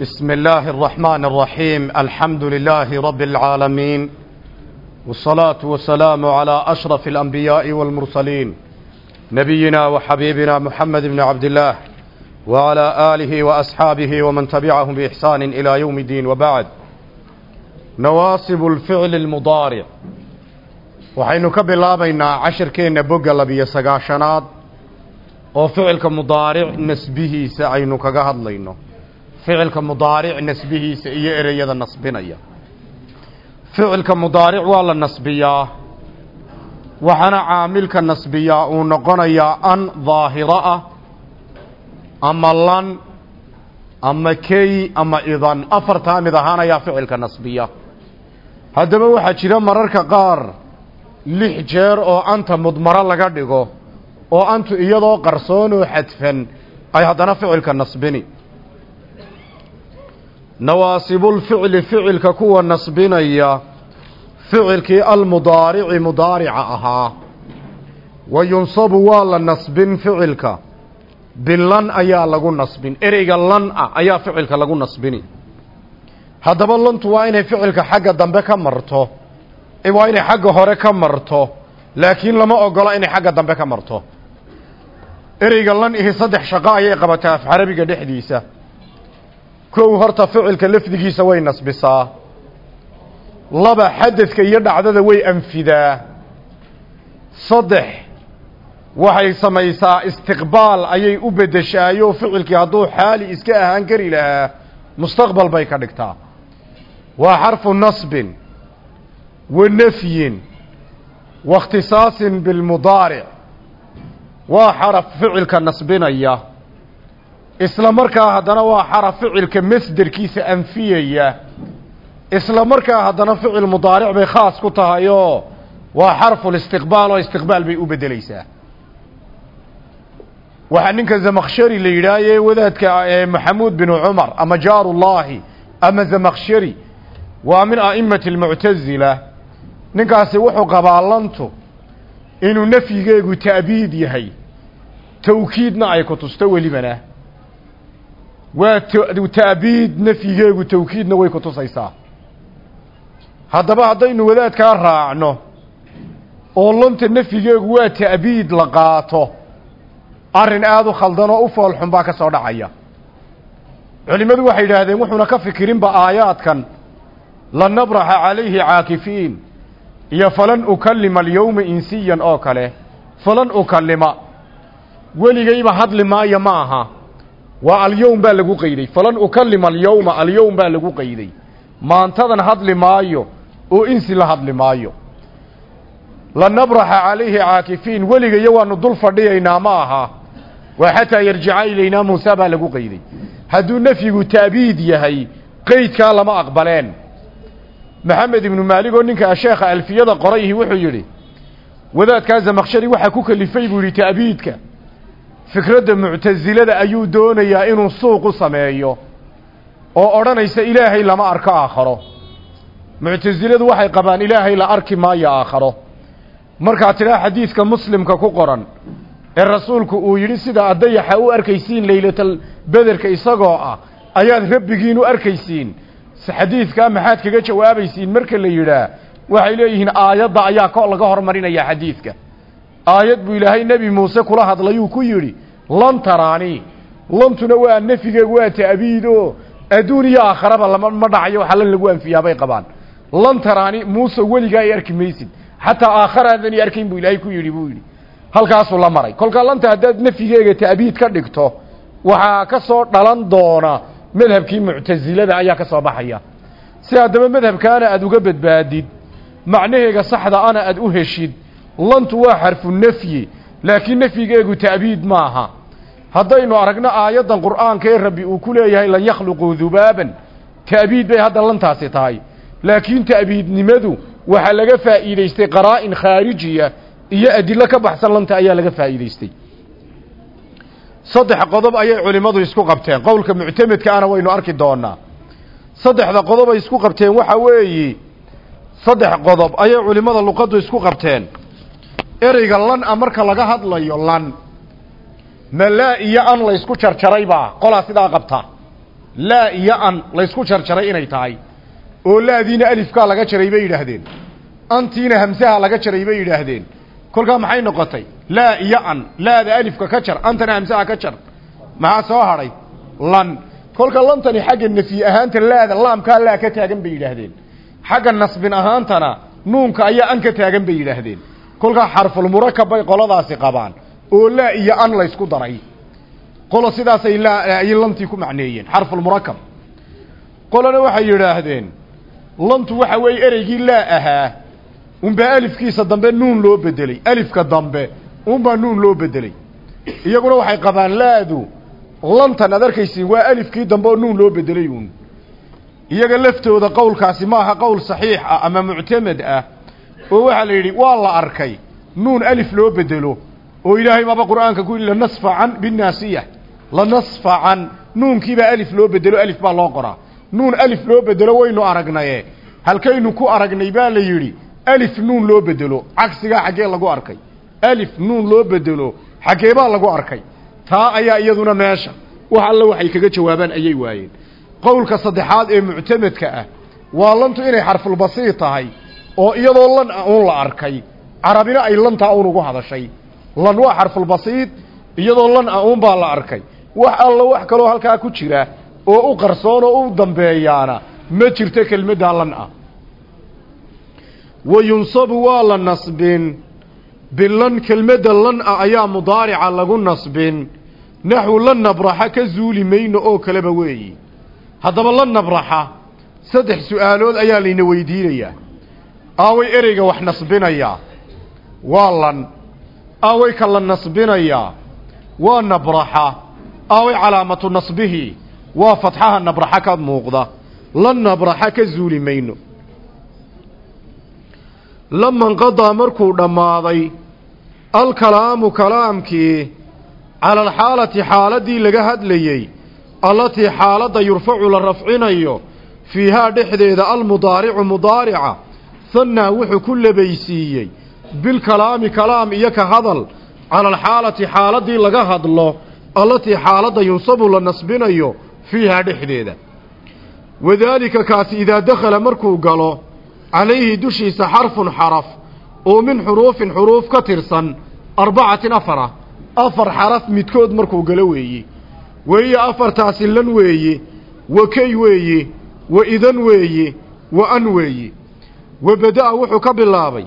بسم الله الرحمن الرحيم الحمد لله رب العالمين والصلاة والسلام على أشرف الأنبياء والمرسلين نبينا وحبيبنا محمد بن عبد الله وعلى آله وأصحابه ومن تبعهم بإحسان إلى يوم الدين وبعد نواصب الفعل المضارع waxaynu ka bilaabaynaa cashirkeenna bogga labiyo sagaashanaad oo ficilka mudaaric nasbihiisa aynu kaga hadlayno ficilka mudaaric nasbihiisa iyo ereyada nasbinaya. Ficilka mudaaric waa la nasbiyaa waxaana caamilka nasbiyaa uu noqonayaa an daahiro ah ama lan ama key ama idan. Afartaa mid ahaan ayaa ficilka nasbiya. Haddaba waxaa jira mararka qaar lix jeer oo anta mudmaro laga dhigo oo antu iyadoo qarsoon oo xadfan ay haddana ficilka nasbini nawaasibulficli ficilka kuwa nasbinaya ficilkii almudaarici mudaarica ahaa. Wa yunsabu waa la nasbin ficilka. Bilan ayaa lagu nasbin. Ereyga lan ah ayaa ficilka lagu nasbini. Haddaba lantu waa inay ficilka xagga dambe ka marto. Waa inay xagga hore ka marto. Laakiin lama ogola inay xagga dambe ka marto. Ereyga lan ihi saddex shaqo ayay qabataa af carabiga dhexdiisa kow horta ficilka lafdigiisa way nasbisaa. Laba xadadka iyo dhacdada way anfidaa. Saddex waxay samaysaa istiqbaal ayay u beddeshaayo ficilkii hadduu xaali iska ahaan kari lahaa mustaqbal bay ka dhigtaa. Waa xarfu nasbin wa nafyin wa ikhtisaasin bilmudaaric waa xaraf ficilka nasbinaya isla markaa haddana waa xaraf ficilka masderkiisa anfiyaya isla markaa haddana ficil mudaaric bay khaas ku tahay oo waa xarfulistiqbaal oo istiqbaal bay u beddeleysaa waxaa ninka zamakshari la yidhaahaye wadaadka ee maxamuud binu cumar ama jaarullaahi ama zamakshari waa min a'imati almuctasila ninkaasi wuxuu qabaa lantu inuu nafyigeegu ta'biid yahay tawkiidna ay ku tusto welibana waa ta'biid nafyigeegu tawkiidna way ku tusaysaa. Haddaba haddaynu wadaadkaa raacno oo lanta nafyigeegu waa ta'biid la qaato arrin aada u khaldan oo u foolxun baa ka soo dhacaya. Culimmadu waxay yidhaahdeen wuxuuna ka fikirinba aayaadkan lan nabraxa calayhi caakifiin iyo falan ukallima alyowma insiyan oo kale falan ukallima weligayba hadli maayo ma aha waa alyowm baa lagu qayday. Falan ukallima alyowma alyowm baa lagu qayday. Maantadan hadli maayo oo insi la hadli maayo. Lan nabraxa calayhi caakifiin weligayo waanu dul fadhiyaynaa ma aha. Waa xataa yarjica ilaynaa muusa baa lagu qayday. Hadduu nafyigu ta'biid yahay qeydkaa lama aqbaleen. Maxamed ibnu maalig oo ninka sheekha alfiyada qorayhi wuxuu yidhi wadaadkaa zamakshari waxaa ku kalifay buu yidhi ta'biidka fikradda muctasilada ayuu doonayaa inuu suuq u sameeyo oo odhanaysa ilaahay lama arko aakharo. Muctasiladu waxay qabaan ilaahay la arki maayo aakharo. Markaa tidhaa xadiidka muslimka ku qoran ee rasuulku uu yidhi sida addayaxa u arkaysiin laylatal bederka isagoo ah ayaad rabbigiin u arkaysiin xadiidkaa maxaad kaga jawaabaysiin marka la yidhaah waxay leeyihiin aayadda ayaa ko laga hormarinaya xadiidka aayad buu ilaahay nebi muuse kula hadlayuu ku yidhi lan taraani lantuna waa nefigeegu waa ta'biid oo adduun iyo aakharaba lama ma dhacayo waxa lan lagu anfiyaa bay qabaan. Lan taraani muuse weligaa ay arki maysid xataa aakharaadani arkayn buu ilaahay ku yidhi buu yidhi. Halkaasuu la maray. Kolkaa lanta haddaad nafyigeega ta'biid ka dhigto waxaa ka soo dhalan doona madhabkii muctasilada ayaa ka soo baxaya. Si haddaba madhabkaana aada uga badbaadid macnaheega saxda ana aada u heshid lantu waa xarfu nafyi laakiin nafyigeegu ta'biid maaha. Haddaynu aragno aayaddan qur'aanka ee rabbi uu ku leeyahay lan yakhluquu dubaaban ta'biid bay hadda lantaasi tahay. Laakiin ta'biidnimadu waxaa laga faa'iidaystay qaraa'in khaarijiya iyo adilo ka baxsan lanta ayaa laga faa'iidaystay. Saddex qodob ayay culimmadu isku qabteen. Qowlka muctamedka ana waynu arki doonaa. Saddexda qodob ay isku qabteen waxaa weeye saddex qodob ayay culimmada luqaddu isku qabteen ereyga lan a marka laga hadlayo lan. Ma laa iyo an laysku jarjaraybaa qolaa sidaa qabta laa iyo an laysku jarjaray inay tahay. Oo laadiina alifkaa laga jaray bay yidhaahdeen. Antiina hamsaha laga jaray bay yidhaahdeen. Kolkaa maxay noqotay? Laa iyo an. Laada alifka ka jar antana hamsaha ka jar maxaa soo hadhay lan. Kolka lantani xagga nafyi ahaanta laada laamkaa laa ka taagan bay yidhaahdeen. Xagga nasbin ahaantana nuunka ayaa an ka taagan bay yidhaahdeen kolkaa xarfulmurakab bay qoladaasi qabaan oo laa iyo an laysku daray. Qolo sidaasay laa ay lantii ku macneeyeen xarfulmurakab. Qolona waxay yidhaahdeen lantu waxa weeye ereygii laa ahaa unbaa alifkiisa dambe nuun loo bedelay alifka dambe unbaa nuun loo bedelay iyaguna waxay qabaan laadu lantan ad arkaysiin waa alifkii dambe oo nuun loo bedelay uun. Iyaga laftooda qowlkaasi maaha qowl saxiix ah ama muctamad ah oo waxaa la yidhi waa la arkay. Nuun alif loo bedelo oo ilaahay baaba qur'aanka ku yidhi lanasfacan binnaasiya lanasfacan nuunkiibaa alif loo bedelo alif baa loo qoraa. Nuun alif loo bedelo waynu aragnaye. Halkaynu ku aragnay baa la yidhi alif nuun loo bedelo cagsigaa xaggee lagu arkay. Alif nuun loo bedelo xaggee baa lagu arkay. Taa ayaa iyaduna meesha. Wax alla waxay kaga jawaabaan ayay waayeen. Qowlka saddexaad ee muctamadka ah waa lantu inay xarfulbasiid tahay oo iyadoo lan ah uun la arkay carabina ay lantaa uun ugu hadashay. Lan waa xarfulbasiid iyadoo lan ah uun baa la arkay. Wax alla wax kaloo halkaa ku jira oo u qarsoon oo u dambeeyaana ma jirto kelmaddaa lan ah. Wa yunsabu waa la nasbin. Bilan kelmadda lan ah ayaa mudaarica lagu nasbin. Naxwu la nabraxa ka zuuli mayno oo kaleba weeyi. Haddaba la nabraxa saddex su'aalood ayaa layna weydiinayaa aaway ereyga wax nasbinayaa waa lan. Aaway ka la nasbinayaa waa nabraxa. Aaway calaamatu nasbihi. Waa fatxaha nabraxa ka muuqda. La nabraxa ka zuuli mayno. Lama nqadaa markuu dhammaaday alkalaamu kalaamkii cala alxaalati xaaladdii laga hadlayey allatii xaaladda yurfacu la rafcinayo fiihaa dhexdeeda almudaaricu mudaarica hannaa wuxuu ku labaysiiyey bilkalaami kalaam iyo ka hadal cala alxaalati xaaladdii laga hadlo allatii xaaladda yunsabu la nasbinayo fiihaa dhexdeeda. Wadaalika kaasi idaa dakhala markuu galo calayhi dushiisa xarfun xaraf oo min xuruufin xuruuf ka tirsan arbacatin afara afar xaraf midkood markuu galo weeye weeye afartaasi lan weeye wa kay weeye wa idan weeye wa an weeye wa bada'a wuxuu ka bilaabay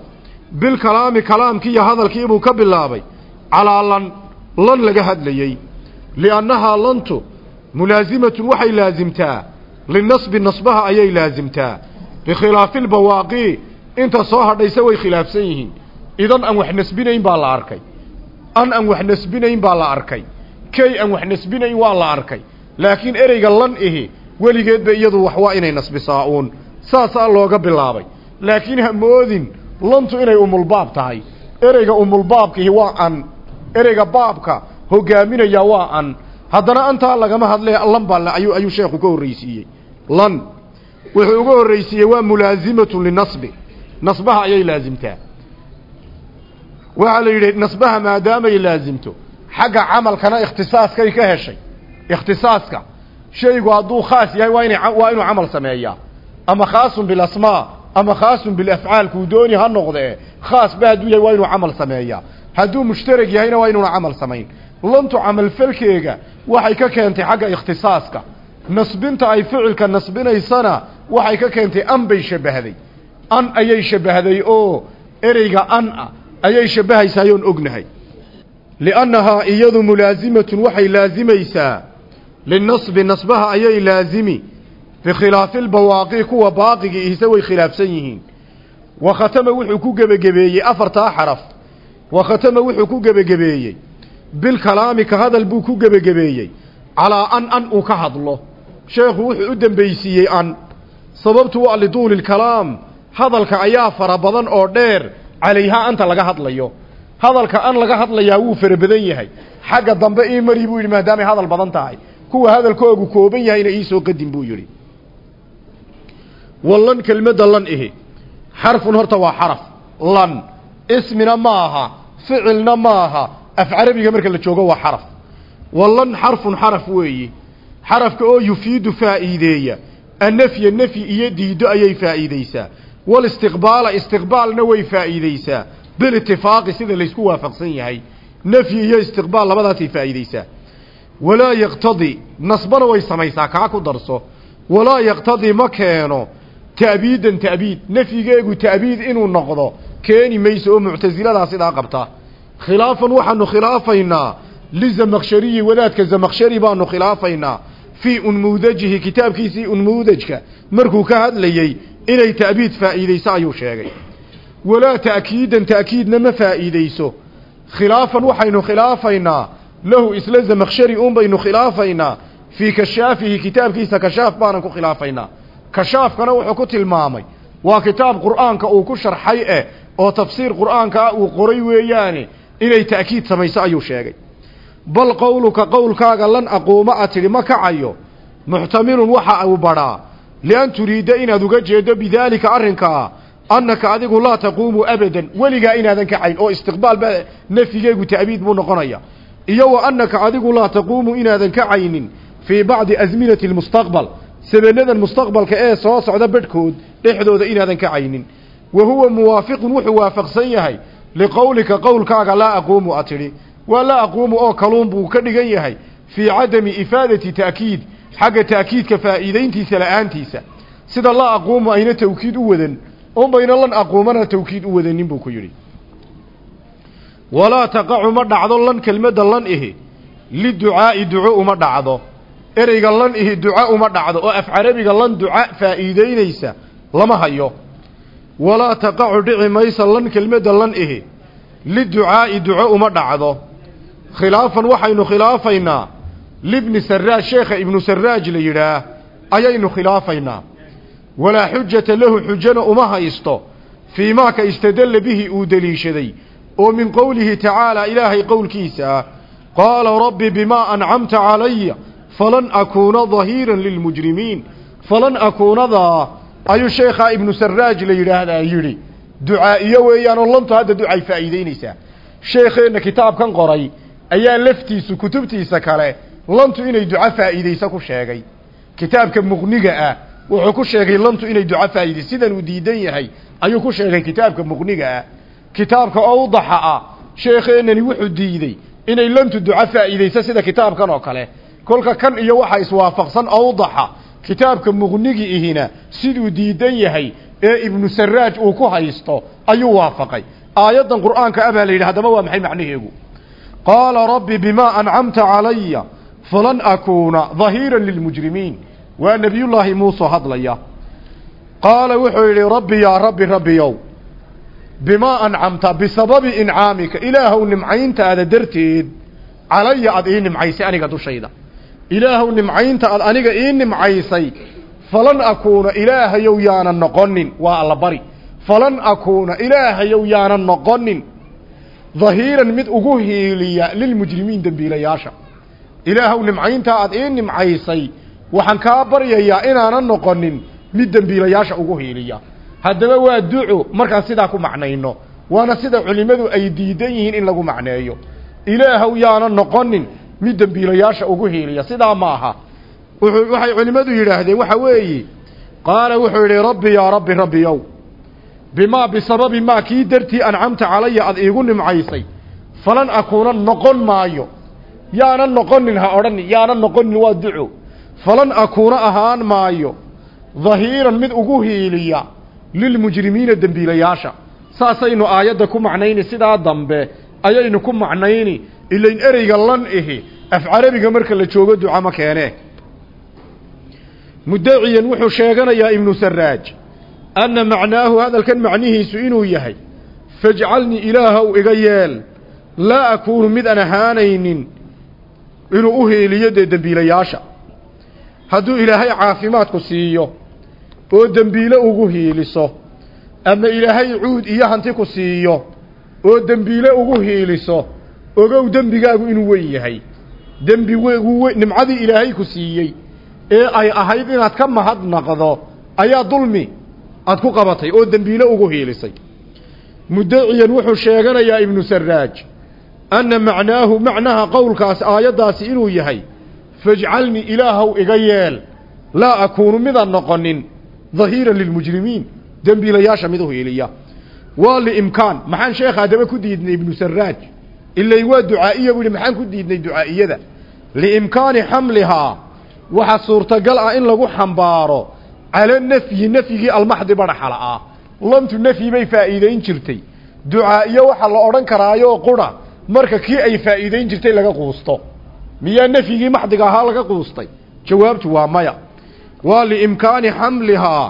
bilkalaami kalaamkii iyo hadalkiibuu ka bilaabay calaa lan lan laga hadlayey liannahaa lantu mulaasimatun waxay laasimtaa linasbi nasbaha ayay laasimtaa bikhilaafi lbawaaqii inta soo hadhaysa way khilaafsan yihiin. Idan aan wax nasbinayn baa la arkay. An aan wax nasbinayn baa la arkay. Kay aan wax nasbinayn waa la arkay. Laakiin ereyga lan ihi weligeedba iyadu wax waa inay nasbisaa uun saasaa looga bilaabay laakiin ha moodin lantu inay umulbaab tahay. Ereyga umulbaabkihi waa an. Ereyga baabka hogaaminaya waa an. Haddana antaa lagama hadlee lan baa ayuu ayuu sheekhu ka horreysiiyey lan. Wuxuu uga horreysiiyey waa mulaazimatun linasbi. Nasbaha ayay laasimtaa waxaa la yidhi nasbaha maadaamay laasimto xagga camalkana ikhtisaaskay ka heshay. Ikhtisaaska. Shaygu hadduu khaas yahay waa ina waa inuu camal sameeyaa. Ama khaasun bilasmaa ama khaasun bilafcaal kuu dooni ha noqdee khaas ba hadduu yahay waa inuu camal sameeyaa. Hadduu mushtarag yahayna waa inuuna camal samayn. Lantu camalfalkeega waxay ka keentay xagga ikhtisaaska. Nasbinta ay ficilka nasbinaysana waxay ka keentay an bay shabbahday an ayay shabbahday oo ereyga an ah ayay shabbahaysayoon ognahay. Liannahaa iyadu mulaasimatun waxay laasimaysaa. Linasbi nasbaha ayay laasimi bikhilaafi lbawaaqi kuwa baaqigii ihse way khilaafsan yihiin wa khatama wuxuu ku gebagebeeyey afartaa xaraf wa khatama wuxuu ku gebagebeeyey bilkalaami ka hadal buu ku gebagebeeyey calaa an an uu ka hadlo sheekhu wuxuu u dembeysiiyey an sababtu waa lituuli lkalaam hadalka ayaa fara badan oo dheer calayhaa anta laga hadlayo hadalka an laga hadlayaa wuu fara badan yahay xagga dambe ii mari buu yidhi maadaamay hadal badan tahay kuwa hadalkoogu kooban yahayna iisoo qadim buu yidhi wallan kelmadda lan ihi. Xarfun horta waa xaraf. Lan. Ismina maaha. Ficilna maaha. Af carabiga marka la joogo waa xaraf. Wallan xarfun xaraf weeyi. Xarafka oo yufiidu faa'iideeya. Annafya nafyi iyo diiddo ayay faa'iideysaa. Walistiqbaala istiqbaalna way faa'iideysaa. Bilitifaaqi sida laysku waafaqsan yahay. Nafyi iyo istiqbaal labadaasay faa'iideysaa. Walaa yaqtadi. Nasbana way samaysaa kaa ku darso. Walaa yaqtadii ma keeno ta'biidan ta'biid nafyigeegu ta'biid inuu noqdo keeni mayso oo muctasiladaa sidaa qabta. Khilaafan waxaanu khilaafaynaa lizamakhshariyi wadaadka zamakhshari baanu khilaafaynaa fii unmuudajihi kitaabkiisii unmuudajka markuu ka hadlayey inay ta'biid faa'iideyso ayuu sheegay. Walaa ta'kiidan ta'kiidna ma faa'iideyso khilaafan waxaynu khilaafaynaa lahu isla zamakhshari un baynu khilaafaynaa fii kashaafihi kitaabkiisa kashaaf baanan ku khilaafaynaa kashaafkana wuxuu ku tilmaamay waa kitaab qur'aanka uu ku sharxay eh oo tafsiir qur'aanka ah uu qoray weeyaane inay ta'kiid samayso ayuu sheegay. Bal qowluka qowlkaaga lan aquuma a tidhi ma kacayo muxtamilun waxa uu badhaa lian turiidda inaad uga jeeddo bidaalika arrinkaa annaka adigu laa taquumu abadan weligaa inaadan kacayn oo istiqbaal ba nafyigeegu ta'biid buu noqonaya. Iyo wa annaka adigu laa taquumu inaadan kacaynin fii bacdi asminati lmustaqbal sabenadan mustaqbalka ee soo socda bedhkood dhexdooda inaadan kacaynin wa huwa muwaafiqun wuxuu waafaqsan yahay. Liqowlika qowlkaaga laa aquumu a tidhi. Waa laa aquumu oo kaluun buu ka dhigan yahay. Fii cadami ifaadati ta'kiid xagga ta'kiidka faa'iidayntiisa la'aantiisa. Sida laa aquumu ayna tawkiid u wadan unbayna lan aquumana tawkiid u wadanin buu ku yidhi. Walaa taqacu ma dhacdo lan kelmadda lan ihi. Liducaa'i duco uma dhacdo ereyga lan ihi duca uma dhacdo oo af carabiga lan duca faa'iideynaysa lama hayo. Walaa taqacu dhici maysa lan kelmadda lan ihi. Liducaa'i duco uma dhacdo. Khilaafan waxaynu khilaafaynaa. Libni saraaj sheekha ibnu saraaj la yidhaah ayaynu khilaafaynaa. Walaa xujata lahu xujana uma haysto. Fii maa ka istadalla bihi uu deliishaday. Oo min qowlihi tacaalaa ilaahay qowlkiisa ah qaala rabbi bimaa ancamta calaya falan akuuna dahiiran lilmujrimiin falan akuunadaa ayuu sheekhaa ibnu saraaj la yidhaahdaa yidhi ducaa'iyo weeyaanoo lantu hadda ducay faa'iideynaysaa sheekheenna kitaabkan qoray ayaa laftiisu kutubtiisa kale lantu inay duco faa'iideyso ku sheegay. Kitaabka muqniga ah wuxuu ku sheegay lantu inay duco faa'iideyso sidan uu diidan yahay ayuu ku sheegay kitaabka muqniga ah. Kitaabka awdaxa ah sheekheenani wuxuu diidey inay lantu duco faa'iideyso sida kitaabkan oo kale kolka kan iyo waxa iswaafaqsan awdaxa kitaabka muqnigi ihina siduu diidan yahay ee ibnu saraaj uu ku haysto ayuu waafaqay. Aayaddan qur'aanka ah baa la yidhi haddaba waa maxay macnaheegu? Qaala rabbi bimaa ancamta calaya falan akuuna dahiiran lilmujrimiin waa nebiyullaahi muuse hadlaya. Qaala wuxuu yidhi rabbi yaa rabbi rabbiyow bimaa ancamta bisababi incaamika ilaahow nimcayntaada darteed calaya aad ii nimcaysay aniga dushayda ilaahow nimcaynta aad aniga ii nimcaysay. Falan akuuna ilaahayow yaanan noqonin. Waa alla bari. Falan akuuna ilaahayow yaanan noqonin. Dahiiran mid ugu hiiliya lilmujrimiin dembiilayaasha ilaahow nimcayntaa aad ii nimcaysay. Waxaan kaa baryayaa inaanan noqonin mid dembiilayaasha ugu hiiliya. Haddaba waa duco markaan sidaa ku macnayno. Waana sida culimmadu ay diidan yihiin in lagu macneeyo. Ilaahow yaanan noqonin mid dembiilayaasha ugu hiiliya sidaa ma aha wuxuu waxay culimmadu yidhaahdeen waxa weeye qaala wuxuu yidhi rabbi yaa rabbi rabbiyow bimaa bisababi maa kii dartii ancamta calaya aad iigu nimcaysay falan akuuna noqon maayo yaanan noqonin ha odhanin yaanan noqonin waa duco falan akuuna ahaan maayo dahiiran mid ugu hiiliya lilmujrimiina dembiilayaasha. Saasaynu aayadda ku macnayni sidaa dambe ayaynu ku macnayni ilayn ereyga lan ihi af carabiga marka la joogo duca ma keenee mudaciyan wuxuu sheeganayaa ibnu saraaj anna macnaahu hadalkan macnihiisu inuu yahay fajcalnii ilaahow iga yeel laa akuunu mid aan ahaanaynin inuu u hiiliyo dee dembiilayaasha. Hadduu ilaahay caafimaadku siiyo oo dembiile ugu hiiliso ama ilaahay cuud iyo hanti ku siiyo oo dembiile ugu hiiliso ogow dembigaagu inuu weyn yahay. Dembi nimcadii ilaahay ku siiyey. Ee ay ahayd inaad ka mahadnaqdo ayaa dulmi aad ku qabatay oo dembiile ugu hiilisay. Mudaciyan wuxuu sheeganayaa ibnu saraaj anna macnaahu macnaha qowlkaas aayaddaasi inuu yahay fajcalnii ilaahow iga yeel laa akuunu midaan noqonin dahiiran lilmujrimiin dembiilayaasha mid u hiiliya. Waa liimkaan maxaan sheekhaa daba ku diidnay ibnu saraaj ilay waa ducaa'iya buu yihi maxaan ku diidnay ducaa'iyada? Liimkaani xamlihaa waxaa suurtagal ah in lagu xambaaro cala nafyi nafyigii almaxdi badhaxala ah. Lamtu nafyi bay faa'iidayn jirtay. Ducaa'iyo waxaa la odhan karaayoo qura marka kii ay faa'iidayn jirtay laga quusto. Miyaa nafyigii maxdiga ahaa laga quustay? Jawaabtu waa maya. Waa liimkaani xamlihaa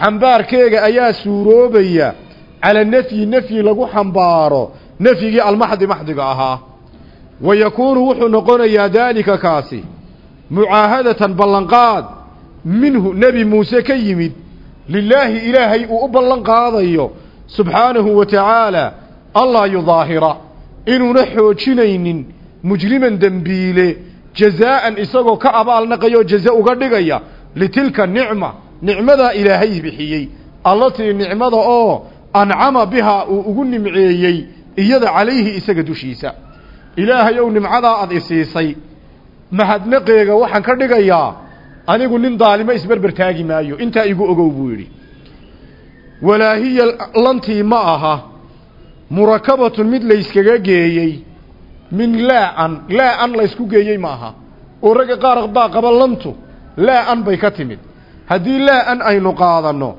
xambaarkeega ayaa suuroobaya cala nafyi nafyi lagu xambaaro nafyigii almaxdi maxdiga ahaa. Wa yakuunu wuxuu noqonayaa daalika kaasi mucaahadatan ballanqaad minhu nebi muuse ka yimid lilaahi ilaahay uu u ballan qaadayo subxaanahu wa tacaala allaa yudaahira inuuna xoojinaynin mujriman dembiile jazaa'an isagoo ka abaalnaqayoo jaze uga dhigaya litilka nicma nicmadaa ilaahay bixiyey allatii nicmada oo ancama bihaa uu ugu nimceeyey iyada calayhi isaga dushiisa. Ilaahay ow nimcadaa ad isiisay mahadnaqeega waxaan ka dhigayaa anigu nin daalimo isberber taagi maayo. Intaa igu ogow buu yidhi. Walaahiya lantii ma aha. Murakabatun mid layskaga geeyey. Min laa-an laa-an laysku geeyey ma aha. Oo ragga qaar baa qaba lantu laa-an bay ka timid. Haddii laa-an aynu qaadanno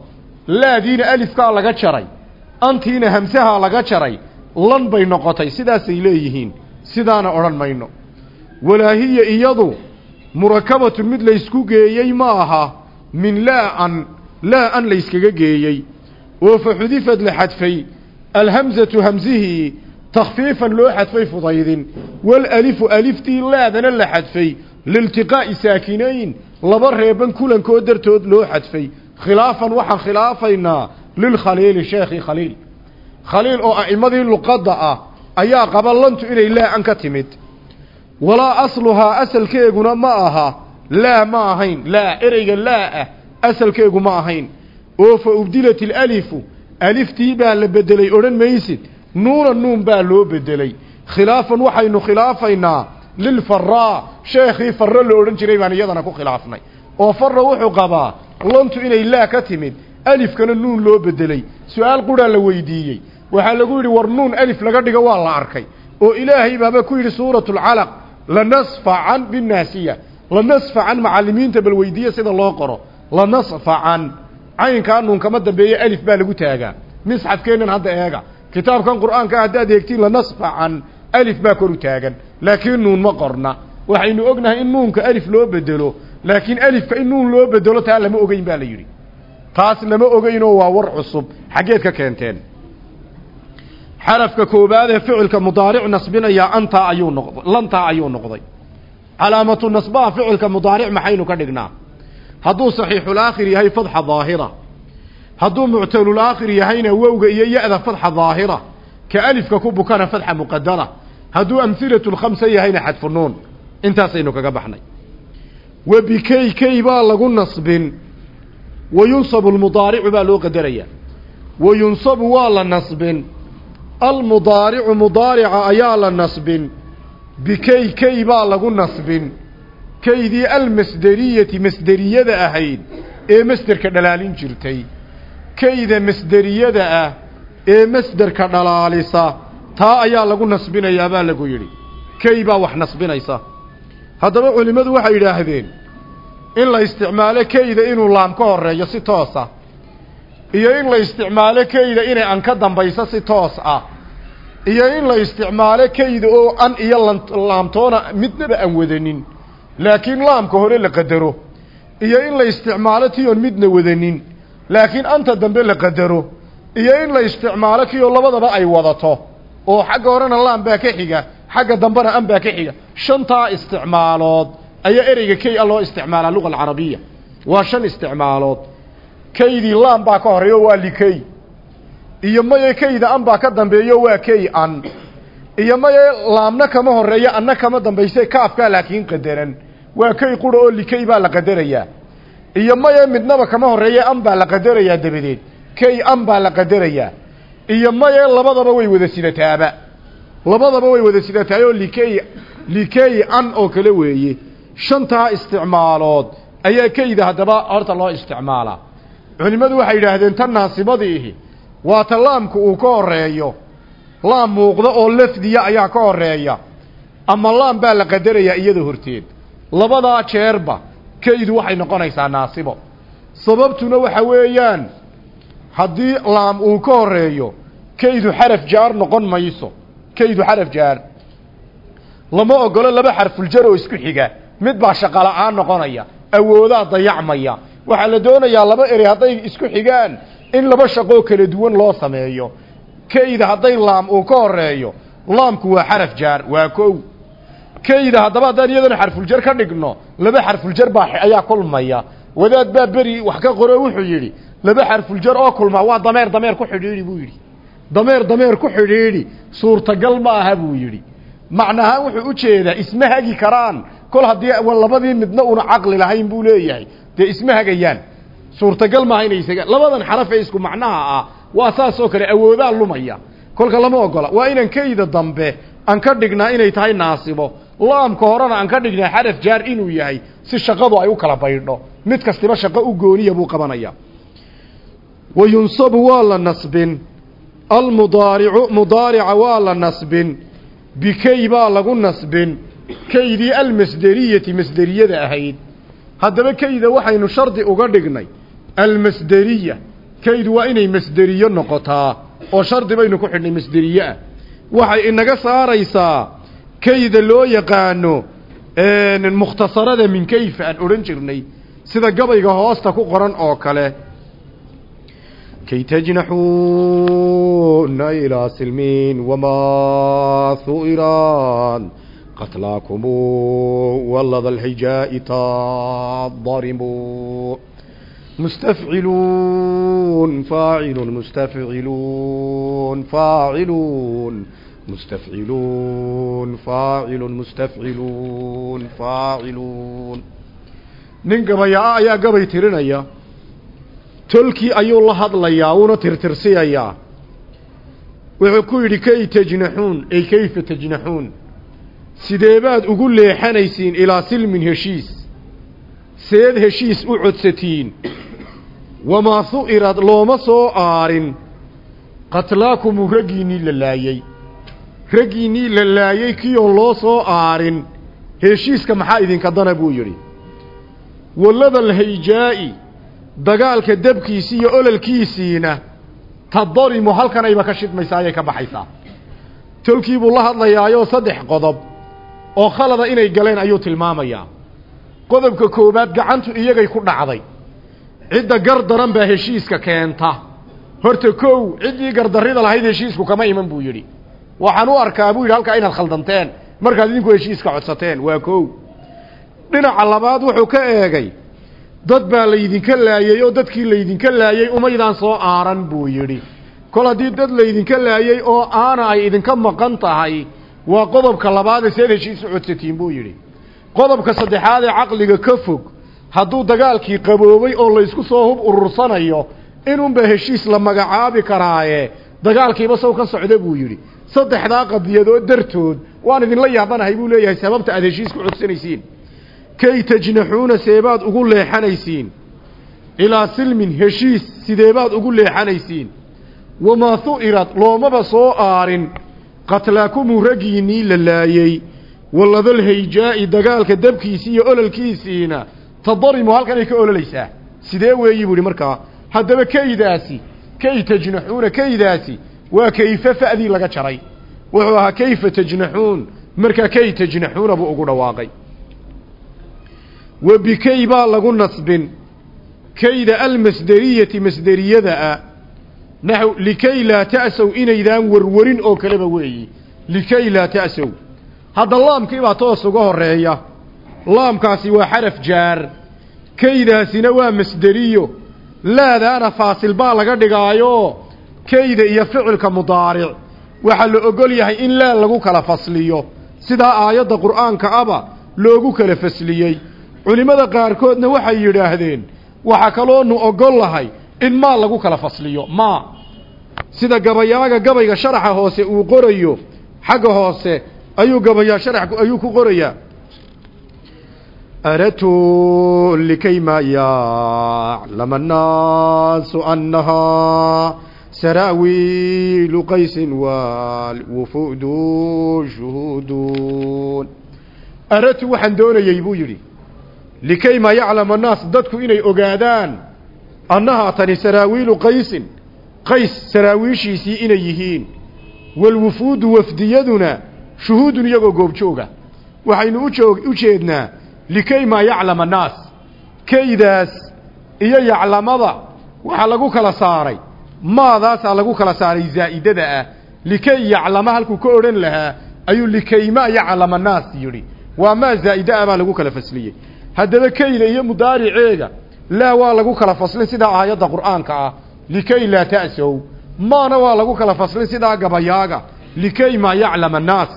laadiina alifkaa laga jaray antiina hamsahaa laga jaray lan bay noqotay sidaasay leeyihiin sidaana odhan mayno. Walaahiya iyadu murakabatun mid laysku geeyey ma aha min laa-an laa-an layskaga geeyey. Oo fa xudifad la xadfay alhamsatu hamsihii takhfiifan loo xadfay fudaydin. Walalifu aliftii laadana la xadfay liiltiqaa'i saakinayn laba reeban kulankood dartood loo xadfay. Khilaafan waxaan khilaafaynaa lilkhaliili sheekhi khaliil khaliil oo a'immadii luqadda ah ayaa qaba lantu inay laa-an ka timid. Walaa asluhaa asalkeeguna ma aha laa ma ahayn laa ereyga laa ah asalkeegu ma ahayn. Oo fa ubdilat ilalifu aliftii baa la bedelay odhan maysid nuuna nuun baa loo bedelay. Khilaafan waxaynu khilaafaynaa lilfaraa sheekhii farro la odhan jiray baan iyadana ku khilaafnay. Oo farra wuxuu qabaa lantu inay laa ka timid alifkana nuun loo bedelay. Su'aal la weydiiyey waxaa lagu yidhi war nuun alif laga dhigo waa la arkay. Oo ilaahay baaba ku yidhi suuratu lcalaq lanasfacan binnaasiya. Lanasfacan macallimiinta bal weydiiye sida loo qoro. Lanasfacan caynkaa nuun kama dambeeye alif baa lagu taagaa. Misxafkeennan hadda eega. Kitaabkan qur'aanka haddaad eegtiin lanasfacan alif baa kor u taagan. Laakiin nuun ma qorna. Waxaynu ognahay in nuunka alif loo bedelo laakiin alifka in nuun loo bedelo taa lama ogeyn baa la yidhi. Taas lama ogeynoo waa war cusub. Xaggeed ka keenteen xarafka koobaad ee ficilka mudaaric nasbinayaa antaa ayuu noqday lantaa ayuu noqday. Calaamatu nasbaha ficilka mudaaric maxaynu ka dhignaa? Hadduu saxiixulaakhir yahay fadxa daahira. Hadduu muctalulaakhir yahayna wowga iyo ya-da fadxa daahira. Ka alifka ku bukana fadxa muqadara hadduu amhilatulkhamsa yahayna xadfu nuun. Intaasaynu kaga baxnay. Wa bikay kay baa lagu nasbin. Wa yunsabu lmudaaricu baa loo qadaraya wa yunsabu waa la nasbin almudaaricu mudaarica ayaa la nasbin. Bikay kay baa lagu nasbin. Kaydii almasderiyati masderiyada ahayd ee masderka dhalaalin jirtay. Kayda masderiyada ah ee masderka dhalaalisa taa ayaa lagu nasbinayaa baa lagu yidhi. Kay baa wax nasbinaysa. Haddaba culimmadu waxay yidhaahdeen in la isticmaalo kayda inuu laam ka horeeyo si toosa iyo in la isticmaalo kayda inay an ka dambayso si toos ah iyo in la isticmaalo kayda oo an iyo laamtoona midnaba aan wadanin laakiin laamka hore la qadaro iyo in la isticmaalo ti oon midna wadanin laakiin anta dambe la qadaro iyo in la isticmaalo kioo labadaba ay wadato oo xagga horena laam baa ka xiga xagga dambena an baa ka xiga. Shantaa isticmaalood ayaa ereyga kay a loo isticmaalaa luga alcarabiya. Waa shan isticmaalood kaydii laam baa ka horeeyo waa likay. Iyo maye kayda an baa ka dambeeyo waa kay an. Iyo maye laamna kama horeeyo anna kama dambayse kaafkaa laakiin qadaran. Waa kay qura oo likay baa la qadarayaa. Iyo maye midnaba kama horeeye an baa la qadarayaa dabadeed. Kay an baa la qadarayaa. Iyo maye labadaba way wada sidataaba. Labadaba way wada sidataayoo likay likay an oo kale weeye. Shantaa isticmaalood ayaa kayda haddaba horta loo isticmaalaa culimmadu waxay yidhaahdeen tan naasibadiihi waa ta laamku uu ka horeeyo laam muuqda oo lafdiya ayaa ka horreeya ama laam baa la qadarayaa iyada horteed. Labadaa jeerba kaydu waxay noqonaysaa naasibo. Sababtuna waxa weeyaan haddii laam uu ka horeeyo kaydu xaraf jaar noqon mayso. Kaydu xaraf jaar. Lama ogolo laba xarfuljar oo isku xiga. Mid baa shaqo noqonaya awoodaa dayacmaya waxaa la doonayaa laba erey hadday isku xigaan in laba shaqoo kala duwan loo sameeyo. Kayda hadday laam uu ka horeeyo laamku waa xaraf jaar waa kow. Kayda haddaba haddaan iyadana xarfuljar ka dhigno laba xarfuljar baa ayaa kulmaya. Wadaad baa beri wax ka qoro wuxuu yidhi laba xarfuljar oo kulmaa waa dameer dameer ku xidhiidhi buu yidhi. Dameer dameer ku xidhiidhi suurtagal ma aha buu yidhi. Macnahaan wuxuu u jeedaa isma hagi karaan kol haddii labadii midna una caqli lahayn buu leeyahay. Dee isma hagayaan suurtagal maaha inay isaga labadan xaraf ee isku macnaha ah waa saas oo kale awoodaa lumaya. Kolka lama ogola. Waa inaan kayda dambe aan ka dhignaa inay tahay naasibo. Laamka horena aan ka dhignaa xaraf jaar inuu yahay si shaqadu ay u kala baydho. Mid kastiba shaqo u gooniya buu qabanaya. Wa yunsabu waa la nasbin. Almudaaricu mudaarica waa la nasbin. Bikay baa lagu nasbin kaydii almasderiyati masderiyada ahayd. Haddaba kayda waxaynu shardi uga dhignay almasderiya kaydu waa inay masderiyo noqotaa oo shardi baynu ku xidhnay masderiye ah waxay inaga saaraysaa kayda loo yaqaano mukhtasarada min kayfa aan odhan jirnay sida gabayga hoosta ku qoran oo kale. Kay tajnaxuuna ilaa silmiin wamaa hu'iraan qatlaakum walada alhijaa'i taadarimu mustafciluun faacilun mustafciluun faaciluun mustafciluun faacilun mustafciluun faaciluun nin gabayaa ayaa gabay tirinaya. tolkii ayuu la hadlayaa wuuna tirtirsiyayaa wuxuu ku yidhi kay tajnaxuun ay kayfa tajnaxuun sideebaad ugu leexanaysiin ilaa silmin heshiis? Seed heshiis u codsatiin. Wamaa hu'irad looma soo aarin. Qatlaakumu raggiinnii la laayey raggiinnii la laayey kiyoon loo soo aarin. Heshiiska maxaa idinka dana buu yidhi. Walladal hayjaa'i dagaalka dabkiisii iyo ololkiisiina tadarimu halkanayba ka shidmaysaa ayay ka baxaysaa. Tolkii buu la hadlayaayoo saddex qodob oo khalada inay galeen ayuu tilmaamayaa. Qodobka koowaad gacantu iyagay ku dhacday. Cidda gar daran baa heshiiska keenta. Horta kow ciddii gardarrida lahayd heshiisku kama iman buu yidhi. Waxaan u arkaa buu yidhi halkaa inaad khaldanteen markaad idinku heshiiska codsateen waa kow. Dhinaca labaad wuxuu ka eegay dad baa laydinka laayey oo dadkii laydinka laayey umaydaan soo aaran buu yidhi. Kol haddii dad laydinka laayey oo aana ay idinka maqan tahay waa qodobka labaadee seed heshiis u codsatiin buu yidhi. Qodobka saddexaad ee caqliga ka fog hadduu dagaalkii qaboobay oo laysku soo hub urursanayo inunba heshiis la magacaabi karaaye dagaalkiiba sow ka socda buu yidhi. Saddexdaa qadiyadood dartood waan idinla yaabanahay buu leeyahay sababta aad heshiis ku codsanaysiin. Kay tajnaxuuna seebaad ugu leexanaysiin. Ilaa silmin heshiis sideebaad ugu leexanaysiin. Wamaa hu'irad loomaba soo aarin qatlaakumu raggiinnii la laayey waladal hayjaa'i dagaalka dabkiisii iyo ololkiisiina tadarimu halkanay ka ololaysaa sidee weeyi buu ihi markaa haddaba kaydaasi kay tajnaxuuna kaydaasi waa kayfe fa'dii laga jaray. Wuxuu ahaa kayfa tajnaxuun markaa kay tajnaxuuna buu ugu dhawaaqay. Wa bikay baa lagu nasbin. Kayda almasderiyati masderiyada ah naxw likay laa ta'sow inaydaan warwarin oo kaleba weeyi. Likay laa ta'sow hadda laamkii baa toos uga horreeya laamkaasi waa xaraf jaar. Kaydaasina waa masderiyo. Laadaana faasil baa laga dhigaayo. Kayda iyo ficilka mudaaric. Waxaa la ogol yahay in laa lagu kala fasliyo. Sidaa aayadda qur'aanka aba loogu kala fasliyey. Culimmada qaarkoodna waxay yidhaahdeen waxaa kaloonu ogol lahay in maa lagu kala fasliyo maa. Sida gabayaaga gabayga sharaxa hoose uu qorayo xagga hoose ayuu gabayaa sharax ayuu ku qorayaa. Aradtu likayma yaclama annaasu annahaa saraawiilu qaysin waalwufudu shuhuuduun. Aradtu waxaan doonayey buu yidhi likayma yaclama annaas dadku inay ogaadaan annahaa tani saraawiilu qaysin qays saraawiishiisii inay yihiin. Walwufuudu wafdiyaduna shuhuudun iyagoo goobjooga. Waxaynu u jeednaa likay maa yaclama annaas kaydaas iyo yaclamada waxaa lagu kala saaray. Maadaasaa lagu kala saaray zaa'idada ah. Likay yaclama halkuu ka odhan lahaa ayuu likay maa yaclama annaas yidhi. Waa maa zaa'ida ah baa lagu kala fasliyey. Haddaba kayda iyo mudaariceega laa waa lagu kala faslin sidaa aayadda qur'aanka ah likay laa ta'sow. Maana waa lagu kala faslin sidaa gabayaaga likay maa yaclama annaas.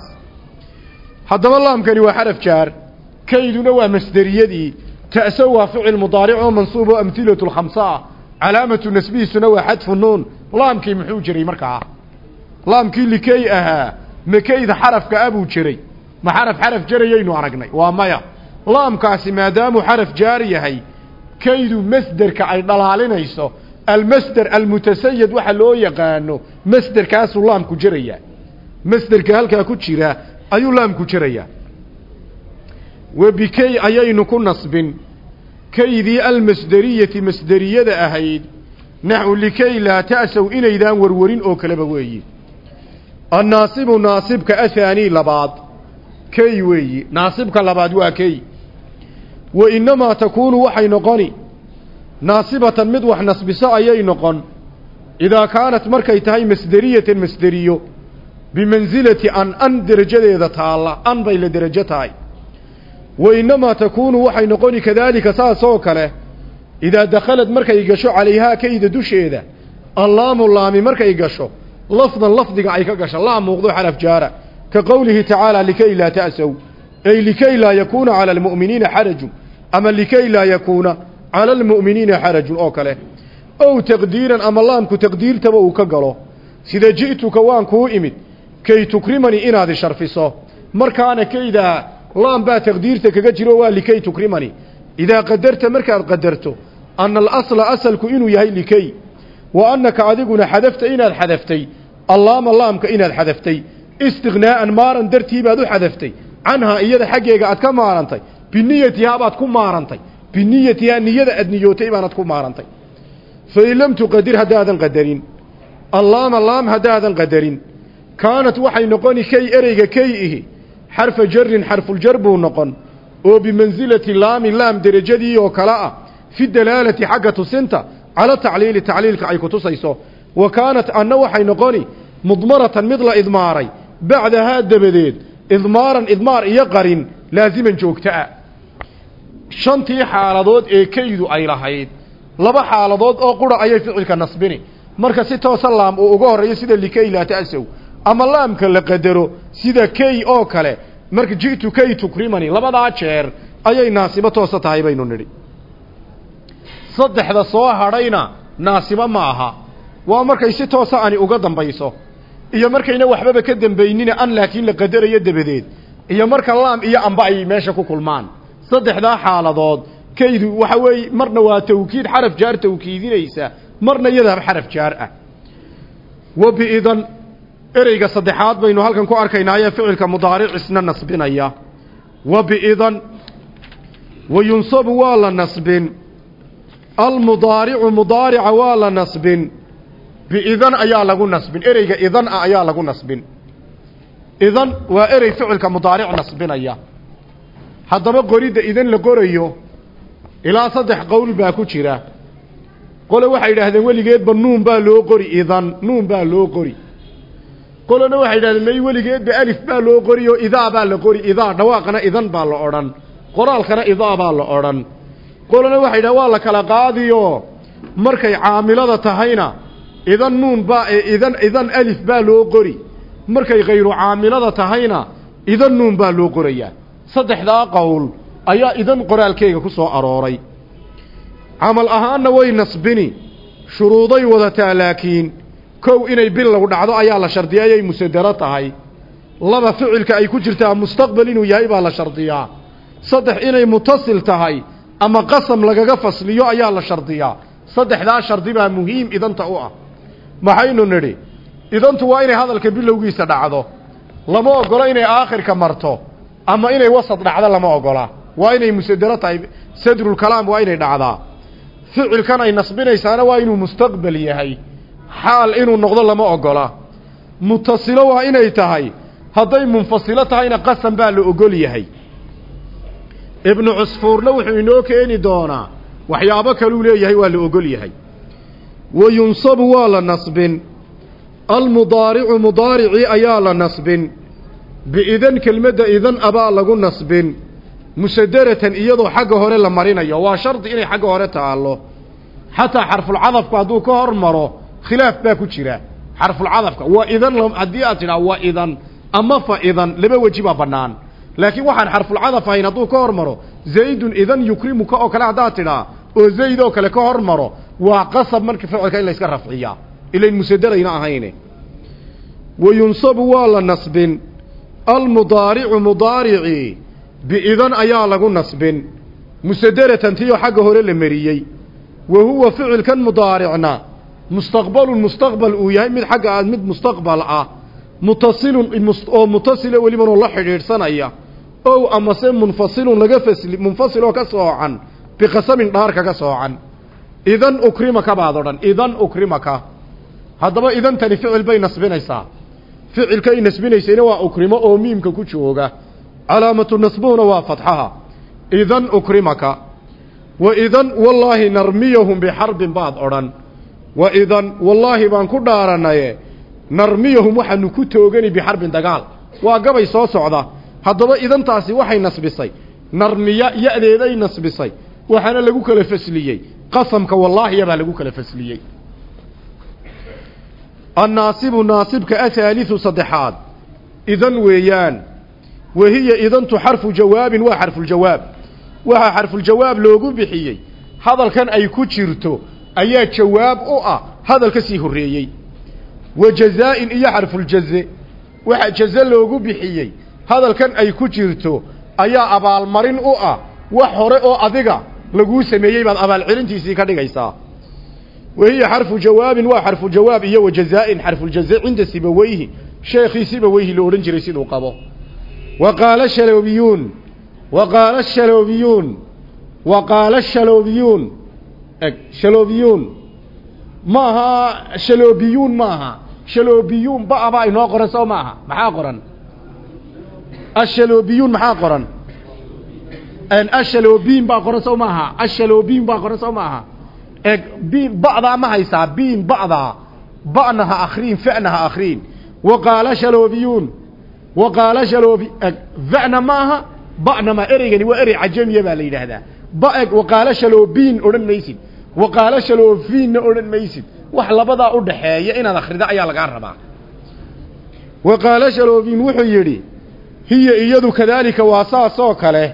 Haddaba laamkani waa xaraf jaar kayduna waa masderiyadii ta'so waa ficil mudaaric oo mansuub oo amhilatu lkhamsa ah calaamatu nasbihiisuna waa xadfu nuun. Laamkii muxuu jiray markaa laamkii likay ahaa makayda xarafka abuu jiray. Ma xaraf xaraf jarayaynu aragnay waa maya. Laamkaasi maadaamuu xaraf jaar yahay kaydu masderka ay dhalaalinayso almasder almutasayad waxa loo yaqaano masderkaasuu laamku jirayaa. Masderka halkaa ku jira ayuu laamku jirayaa. Wabikay ayaynu ku nasbin kaydii almasderiyati masderiyada ahayd naxu likay laa ta'sow inaydaan warwarin oo kaleba weeyi. Annaasibu naasibka ahaanii labaad kay weeyi. Naasibka labaad waa kay wa innamaa takuunu waxay noqoni. Naasibatan mid wax nasbiso ayay noqon. Idaa kaanat markay tahay masderiyatan masderiyo bimansilati an an derajadeeda taalla. An bay la derajo tahay. Wa innamaa takuunu waxay noqoni kadaalika saasoo kale. Idaa dakhalad markay gasho calayhaa kayda dusheeda. Allaamu laami markay gasho. Lafdan lafdiga ay ka gasho laa muuqdo xaraf jaara. Ka qowlihi tacaala likay laa ta'sow ay likay laa yakuuna cala almu'miniina xarajun ama likay laa yakuuna cala almu'miniina xarajun oo kale. Ow taqdiiran ama laamku taqdiirtaba uu ka galo. Sida ji'tuka waan kuu imid kay tukrimanii inaad isharfiso markaana kaydaa laam baa taqdiirta kaga jiro waa likay tukrimani. Idaa qadarta markaad qadarto ana alasla asalku inuu yahay likay. Wa annaka adiguna xadafta inaad xadaftay allaama laamka inaad xadaftay. Istighnaa'an maaran dartii baad u xadaftay. Canhaa iyada xaggeega aad ka maarantay biniyatihaa baad ku maarantay. Biniyatihaa niyada aad niyootay baanad ku maarantay. Fain lam tuqadir haddaadan qadarin. Allaama laam haddaadan qadarin. Kaanat waxay noqoni kay ereyga kay ihi. Xarfa jarin xarfuljar buu noqon. Oo bimansilati laami laam derajadii oo kale ah. Fi dalaalati xagga tusinta cala tacliili tacliilka ay ku tusayso. Wa kaanat anna waxay noqoni mudmaratan mid la idmaaray. Bacdahaa dabadeed idmaaran idmaar iyo qarin laasiman joogtaa shantii xaaladood ee kaydu ay lahayd. Laba xaaladood oo qura ayay ficilka nasbini. Marka si toosa laam uu uga horreeyo sida likay laa ta'sow ama laamka la qadaro sida kay oo kale marka ji'tu kay tukrimani labadaa jeer ayay naasibo toosa tahay baynu nidhi. Saddexda soo hadhayna naasibo ma aha. Waa markay si toosa ani uga dambayso. Iyo markayna waxbaba ka dambaynina an laakiin la qadarayo dabadeed. Iyo marka laam iyo amba ay meesha ku kulmaan saddexdaa xaaladood kaydu waxa weeye marna waa tawkiid xaraf jaar tawkiidinaysa marna iyada xaraf jaar ah. Wa biidan ereyga saddexaad baynu halkan ku arkaynaaye ficilka mudaaricisna nasbinaya. Wa biidan wa yunsabu waa la nasbin. Almudaaricu mudaarica waa la nasbin. Biidan ayaa lagu nasbin. Ereyga idan ah ayaa lagu nasbin. Idan waa erey ficilka mudaaric nasbinaya haddaba qoridda idan la qorayo ilaa saddex qowl baa ku jira. Qole waxay yidhaahdeen weligeedba nuun baa loo qori idan nuun baa loo qori. Qolona waxay yidhahdeen may weligeedba alif baa loo qori oo idaa baa la qori idaa dhawaaqana idan baa la odhan qoraalkana idaa baa la odhan. Qolona waxay yidhahdeen waa la kala qaadiyo markay caamilada tahayna idan nuun baa idan idan alif baa loo qori markay khayru caamilada tahayna idan nuun baa loo qorayaa saddexdaa qowl ayaa idan qoraalkeyga ku soo arooray. Camal ahaanna way nasbini shuruuday wadataa laakiin kow inay bilow dhacdo ayaa la shardiyay ay musadaro tahay. Laba ficilka ay ku jirtaa mustaqbal inuu yahay baa la shardiyaa. Saddex inay mutasil tahay ama qasam lagaga fasliyo ayaa la shardiyaa. Saddexdaa shardi baa muhiim idanta u ah. Maxaynu nidhi idantu waa inay hadalka bilowgiisa dhacdo. Lama ogolo inay aakhirka marto ama inay wasad dhacdo lama ogola. Waa inay musadero tahay. Sadrulkalaam waa inay dhacdaa ficilkan ay nasbinaysaana waa inuu mustaqbal yahay. Xaal inuu noqdo lama ogola. Mutasilo waa inay tahay. Hadday munfasilo tahayna qasam baa la ogol yahay. Ibnu cusfuurna wuxuu inoo keeni doonaa. Waxyaabo kaluu leeyahay waa la ogol yahay. Wa yunsabu waa la nasbin. Almudaaricu mudaaricii ayaa la nasbin biidan kelmadda idan abaa lagu nasbin musaderatan iyadoo xagga hore la marinayo waa shardi inay xagga hore taallo xataa xarfulcadafku hadduu ka hor maro khilaaf baa ku jira xarfulcadafka waa idan haddii aad tidhaa waa idan ama fa idan laba weji baa bannaan laakiin waxaan xarfulcadaf ahayn hadduu ka hor maro zaydun idan yukrimuka oo kale haddaad tidhaa oo zayd oo kale ka hor maro waa qasab marka ficilka in layska rafciyaa ilayn musaderayna ahayne wa waa la nasbin almudaaricu mudaaricii biidan ayaa lagu nasbin. Musaderatan tiyoo xagga hore la mariyey. Wa huwa ficilkan mudaaricna mustaqbalun mustaqbal uu yahay mid xagga aad mid mustaqbal ah. Mutasilun oo mutasila welibanoo la xidhiidhsanaya. Ow amase munfasilun laga fasli munfasiloo ka soocan biqasamin dhaar kaga soocan. Idan ukrimaka baad odhan idan ukrimaka haddaba idantani ficil bay nasbinaysaa ficilkay nasbinaysayna waa ukrimo oo miimka ku jooga. Calaamatu nasbuhuna waa fatxaha. Idan ukrimaka. Wa idan wallaahi narmiyahum bixarbin baad odhan. Wa idan wallaahi baan ku dhaaranaye narmiyahum waxaanu ku toogani bixarbin dagaal. Waa gabay soo socda. Haddaba idantaasi waxay nasbisay. Narmiya ya-deeday nasbisay. Waxaana lagu kala fasliyey. Qasamka wallaahiya baa lagu kala fasliyey annaasibu naasibka athaaliثu saddexaad idan weeyaan wahiya idantu xarfu jawaabin waa xarfuljawaab waxaa xarfuljawaab loogu bixiyey hadalkan ay ku jirto ayaa jawaab u ah hadal ka sii horreeyey wa jazaa-in iyo xarfuljaze waxaa jaze loogu bixiyey hadalkan ay ku jirto ayaa abaalmarin u ah wax hore oo adiga laguu sameeyey baad abaalcelintiisii ka dhigaysaa wahiya xarfu jawaabin waa xarfu jawaab iyo wajazaa-in xarfuljaze cinda sibaweyhi sheekhii sibaweyhi la odhan jiray siduu qabo. Wa qaala shaloobiyuun wa qaala shaloobiyuun wa qaala shaloobiyuun eg shaloobiyuun maaha shaloobiyuun maaha shaloobiyuun ba'abaa inoo qoran soo maaha maxaa qoran? Ashaloobiyuun maxaa qoran? Ashalobiin baa qoran soo maaha ashalobiin baa qoran soo maaha eg biin ba'daa ma haysaa biin ba'daa ba'na ha akriin fa'na ha akriin waqaala shaloobiyuun waqaala shaloobi eg fa'na maaha ba'na ma ereygani waa erey cajamiya baa la yidhaahdaa. Ba eg waqaala shaloobiin odhan maysid. Waqaala shaloofiinna odhan maysid. Wax labadaa u dhaxeeya inaad akrida ayaa lagaa rabaa. Waqaala shaloobiin wuxuu yidhi hiya iyadu kadaalika waa saasoo kale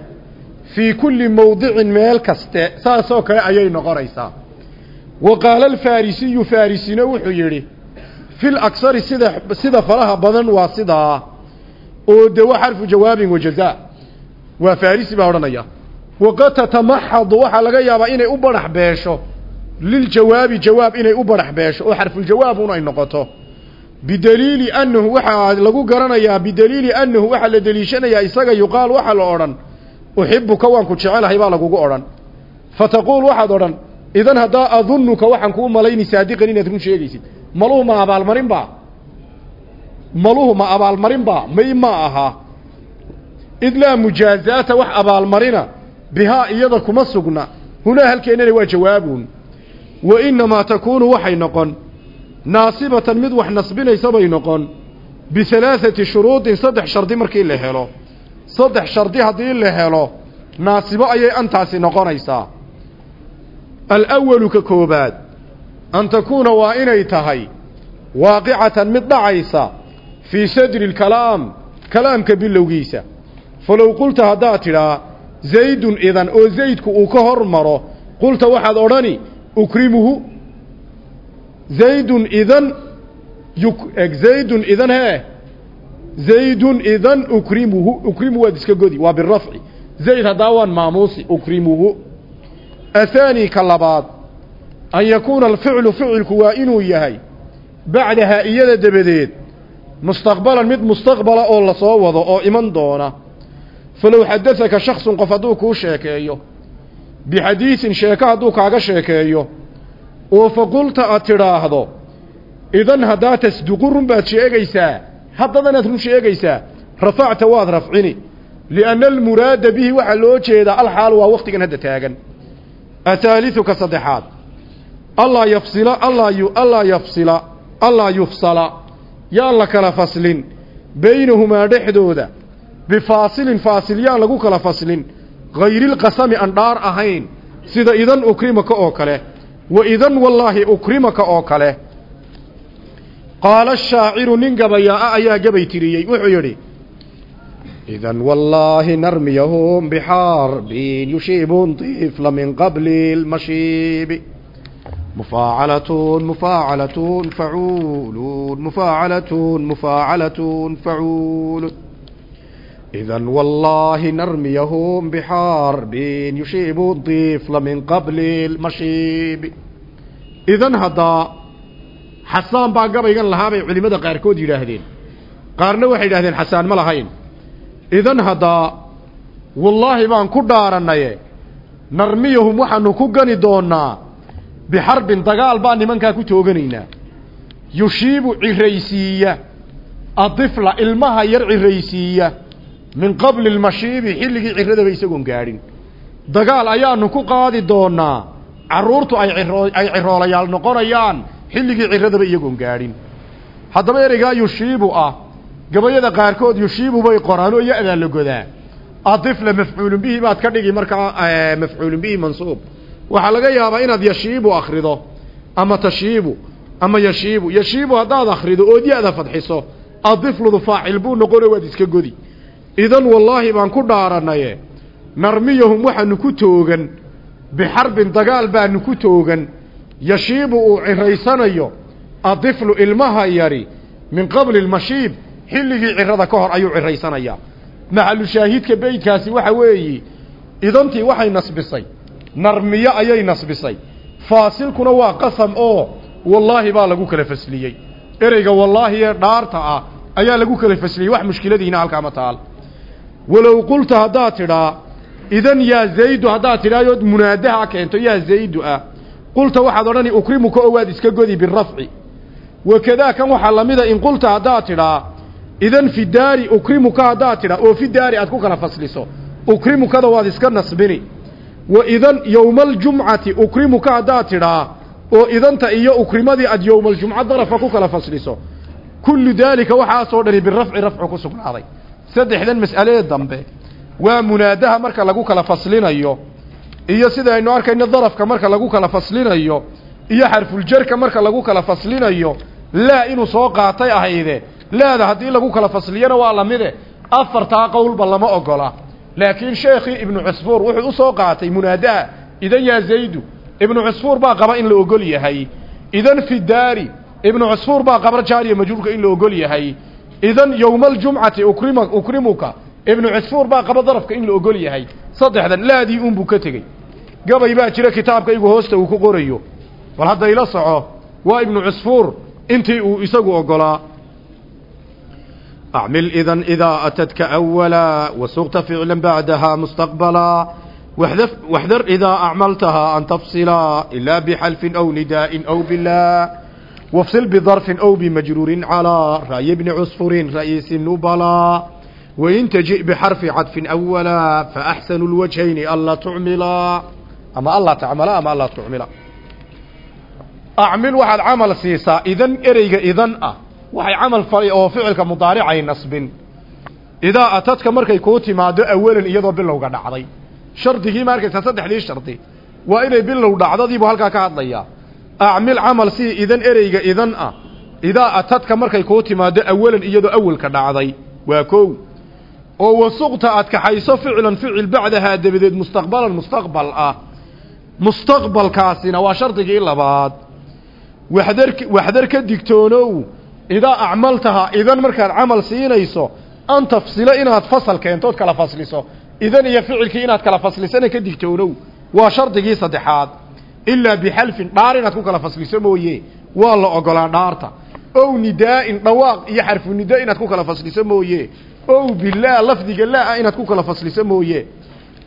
fii kulli mawdicin meel kaste saasoo kale ayay noqonaysaa wa qaala alfarisiyu farisina wuxuu yidhi fil aksari sida sida faraha badan waa sidaa oo de wa xarfu jawaabin wa jazaa. Waa farisi baa odhanaya waqad tatamaxadu waxaa laga yaabaa inay u barax beesho liljawaabi jawaab inay u barax beesho oo xarfuljawaab un ay noqoto. Bidaliili annahu waxaa lagu garanayaa bidaliili annahu waxaa la deliishanayaa isaga yuqaal waxaa la odhan uxibuka waan ku jecelahay baa lagugu odhan. Fataquul waxaad odhan idan haddaa adunuka waxaan kuu malayni saadiqan inaad run sheegaysid. Maluhu ma abaalmarin ba maluhu ma abaalmarin ba may ma aha. Id laa mujaazaata wax abaalmarina bihaa iyada kuma sugna. Hunaa halkeennana waa jawaabun. Wa inamaa takuunu waxay noqon. Naasibatan mid wax nasbinaysa bay noqon. Bihalaaثati shuruudin saddex shardi markii la helo. Saddex shardi haddii la helo naasibo ayay antaasi noqonaysaa alawalu ka koobaad an takuuna waa inay tahay waaqicatan mid dhacaysa fii sadri lkalaam kalaamka bilowgiisa falow qulta haddaad tidhaa zaydun idan oo zaydku uu ka hor maro qulta waxaad odhani ukrimuhu zaydun idan zaydun idan hee zaydun idan ukrimuhu ukrimu waad iska godi waa birafci zayd haddaa waan maamuusi ukrimuhu athaani ka labaad an yakuuna alficlu ficilku waa inuu yahay bacdahaa iyada dabadeed mustaqbalan mid mustaqbala oo la soo wado oo iman doona falow xadadaka shaksun qof hadduu kuu sheekeeyo bixadiisin sheeko hadduu kaaga sheekeeyo oo faqulta aad tidhaahdo idan haddaa tasduqu run baad sheegaysaa haddadanaad run sheegaysaa rafacta waad rafcini lianna almuraada bihi waxaa loo jeedaa alxaalu waa wakhtigan hadda taagan ataaliuka saddexaad allaa yafsila allaa yafsila allaa yufsala yaan la kala faslin baynahumaa dhexdooda bifaasilin faasil yaan lagu kala faslin hayrilqasami aan dhaar ahayn sida idan ukrimaka oo kale wa idan wallaahi ukrimaka oo kale qaala ashaaciru nin gabayaa-a ayaa gabay tiriyey wuxuu yidhi wallaahi narmiyahum bixaarbin yushiibun tifla min qabli lmashiibi mufaacalatun mufaacalatun facuulun mufaacalatun mufaacalatun facuulun idan wallaahi narmiyahum bixaarbin yushiibun tifla min qabli lmashiibi idan haddaa xasaan baa gabaygan lahaa bay culimmada qaarkood yidhaahdeen qaarna waxay yidhahdeen xasaan ma lahayn idan haddaa wallaahi baan ku dhaaranaye narmiyahum waxaanu ku gani doonaa bixarbin dagaal baan nimankaa ku tooganaynaa. Yushiibu ciraysiiya adifla ilmaha yar ciraysiiya min qabli lmashiibi xilligii ciradaba isagoon gaadhin. Dagaal ayaanu ku qaadi doonaa carruurtu ay ay ciroolayaal noqonayaan. Xilligii ciradaba iyagoon gaadhin. Haddaba ereygaa yushiibu ah gabayada qaarkood yushiibu bay qoraan oo ya-daa la godaa. Adifla mafcuulun bihi baad ka dhigi markaa mafcuulun bihi mansuub. Waxaa laga yaabaa inaad yashiibu akrido ama tashiibu ama yashiibu. Yashiibu haddaad akrido ood ya-da fadxiso adifludu faacil buu noqona waad iska godi. Idan wallaahi baan ku dhaaranaye narmiyahum waxaanu ku toogan bixarbin dagaal baanu ku toogan. Yashiibu uu ciraysanayo adiflu ilmaha yari min qabli lmashiib xilligii cirada ka hor ayuu ciraysanayaa maxalu shaahidka beydkaasi waxa weeyi idantii waxay nasbisay. Narmiyo ayay nasbisay. Faasilkuna waa qasam oo wallaahi baa lagu kala fasliyey. Ereyga wallaahi ee dhaarta ah ayaa lagu kala fasliyey wax mushkiladiina halkaa ma taal. Walow qulta haddaad tidhaa idan yaa zaydu haddaad tidhaayood munaadaha keento yaa zaydu ah qulta waxaad odhani ukrimuka oo waad iska godi birafci wakadaa kan waxaa lamida in qulta haddaad tidhaa idan fi daari ukrimuka haddaad tidhaa oo fi daari aad ku kala fasliso ukrimukada waad iska nasbini. Wa idan yowmaaljumcati ukrimuka haddaad tidhaa oo idanta iyo ukrimadii aad yowmaaljumca darafa ku kala fasliso kullu daalika waxaasoo dhani birafci rafcu ku sugnaaday. Saddexdan mas'alee dambe waa munaadaha marka lagu kala faslinayo iyo sida aynu arkayno darafka marka lagu kala faslinayo iyo xarfuljarka marka lagu kala faslinayo laa inuu soo qaatay ahayde laada haddii lagu kala fasliyana waa lamide afartaa qowlba lama ogola. Laakiin sheekhii ibnu cusfuur wuxuu u soo qaatay munaadaha idan yaa zaydu ibnu cusfuur baa qaba in la ogol yahay. Idan fi daari ibnu cusfuur baa qaba jaariya majruurka in la ogol yahay. Idan yowmaaljumcati ukrima ukrimuka ibnu cusfuur baa qaba darafka in la ogol yahay. Saddexdan laadii unbuu ka tegey. Gabay baa jira kitaabkaygu hoosta uu ku qorayo. Bal hadda ila soco waa ibnu cusfuur intii uu isagu ogolaa أعمل إذا إذا أتتك أولا وسقت فعلا بعدها مستقبلا واحذف واحذر إذا أعملتها أن تفصلا إلا بحلف أو نداء أو بالله وافصل بظرف أو بمجرور على رأي ابن عصفور رئيس النبلاء وإن تجئ بحرف عطف أولا فأحسن الوجهين ألا تعملا أما الله تعملا أما الله تعملا أعمل واحد عمل سيسا إذن إريق إذن أه waxay camal falay oo ficilka mudaaricay nasbin. Idaa atadka markay kuu timaado awalan iyadoo bilowga dhacday. Shardigii ma arkaysaa saddexdii shardi. Waa inay bilow dhacdadiibu halkaa ka hadlayaa. Acmil camal si idan ereyga idan ah. Idaa atadka markay kuu timaado awalan iyadoo awalka dhacday. Waa kow oo wasuqta aad kaxayso ficlan ficil bacdahaa dabadeed mustaqbalan mustaqbal ah. Mustaqbalkaasina waa shardigii labaad. Waxdar waxdar ka digtoonow idaa acmaltahaa idan markaad camal siinayso an tafsilo inaad fasal keentood kala fasliso idan iyo ficilkii inaad kala faslisana ka digtoonow waa shardigii saddexaad ilaa bixalfin dhaar inaad ku kala fasliso mooye waa la ogolaa dhaarta ow nidaa'in dhawaaq iyo xarfu nida inaad ku kala fasliso mooye ow bilaa lafdiga laa inaad ku kala fasliso mooye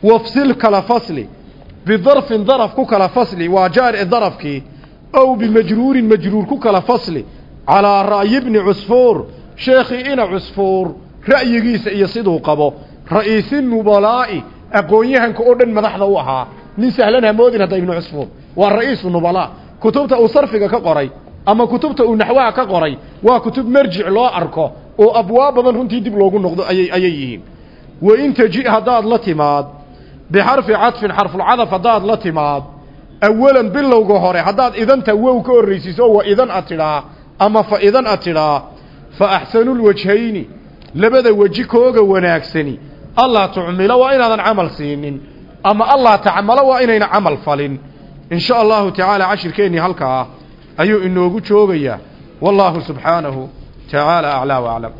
wafsil kala fasli bidarfin daraf ku kala fasli waa jaaric darafkii ow bimajruurin majruur ku kala fasli calaa ra'yi bni cusfuur sheekhii ina cusfuur ra'yigiisa iyo siduu qabo ra'iisi nubalaa'i aqoon-yahanka oo dhan madaxda u ahaa nin sahlan hamoodin hadda ibnu cusfuur waa ra'iisu nubalaa kutubta uu sarfiga ka qoray ama kutubta uu naxwaha ka qoray waa kutub marjic loo arko oo abwaab badan runtii dib loogu noqdo ayay ayay yihiin wain taji haddaad la timaad bixarfi cadfin xarfulcadaf haddaad la timaad awalan bilowga hore haddaad idanta wow ka horraysiiso wa idan ad tidhaa ama fa idan ad tidhaa fa axsanulwajhayni labada weji kooga wanaagsani. Allah tucmilo waa inaadan camal siinin ama allah tacmalo waa inayna camal falin. In sha allahu tacaala cashirkeennii halkaa ayuu inoogu joogayaa. Wallaahu subxaanahu tacaala aclaa waclam